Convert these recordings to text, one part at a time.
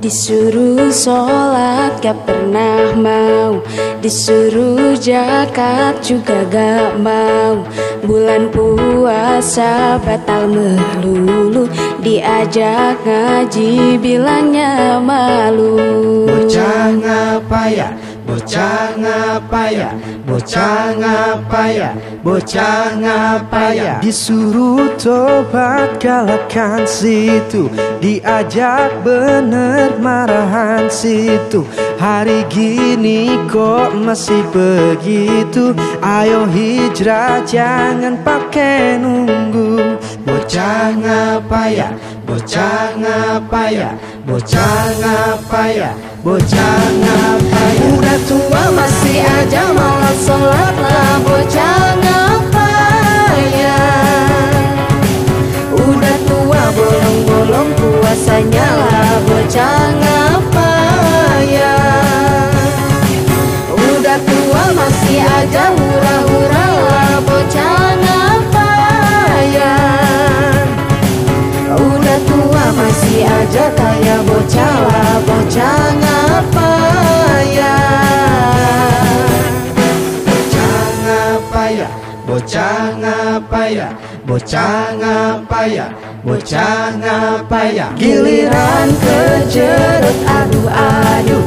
Disuruh sholat gak pernah mau. Disuruh jakat juga gak mau. Bulan puasa batal melulu. Diajak ngaji bilangnya malu. Bocah ngapa bocah ngapa ya, bocah ngapa ya, bocah ngapa ya Disuruh tobat galakan situ Diajak bener marahan situ. Hari gini kok masih begitu Ayo hijrah jangan pakai nunggu. Bocah ngapa ya, bocah ngapa ya, bocah ngapa ya, bocah ngapa ya Udah tua masih aja malas sholat lah bocah ngapa ya. Udah tua bolong-bolong puasanya lah. Bocah ngapa ya. Udah tua masih aja hura-hura lah. Bocah ngapa ya. Udah tua masih aja kayak bocah bocah ngapa ya, bocah ngapa ya, bocah ngapa ya Giliran kejerut aduh-aduh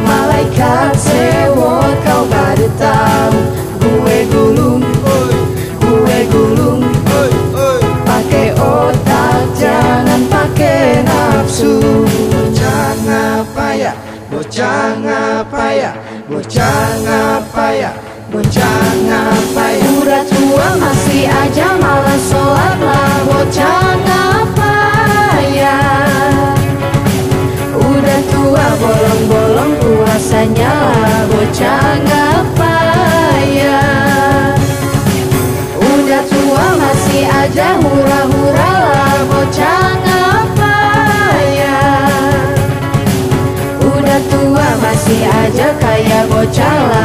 Malaikat sewot kau baru tahu. Gue gulung, gue gulung Pakai otak jangan pakai nafsu. Bocah ngapa ya, bocah ngapa ya, bocah ngapa kayak bocah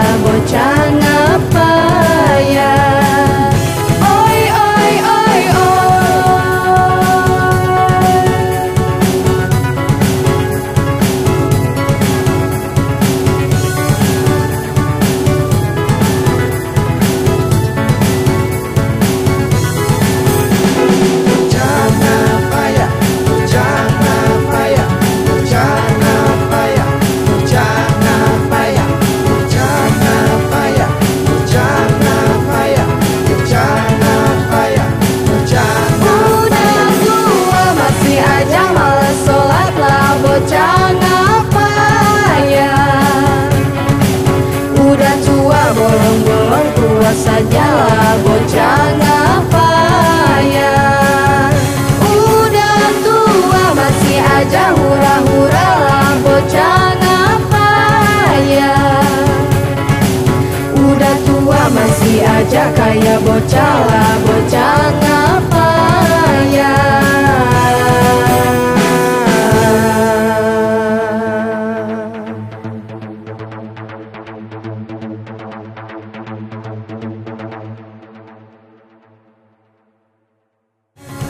aja hura-hura lah bocah ngapa ya Udah tua masih aja kayak bocah lah bocah ngapa ya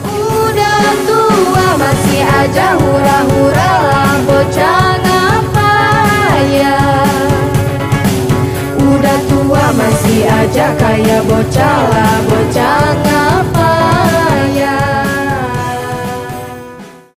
Udah tua masih aja hura-hura lah bocah ngapa ya Udah tua masih aja kayak bocah lah bocah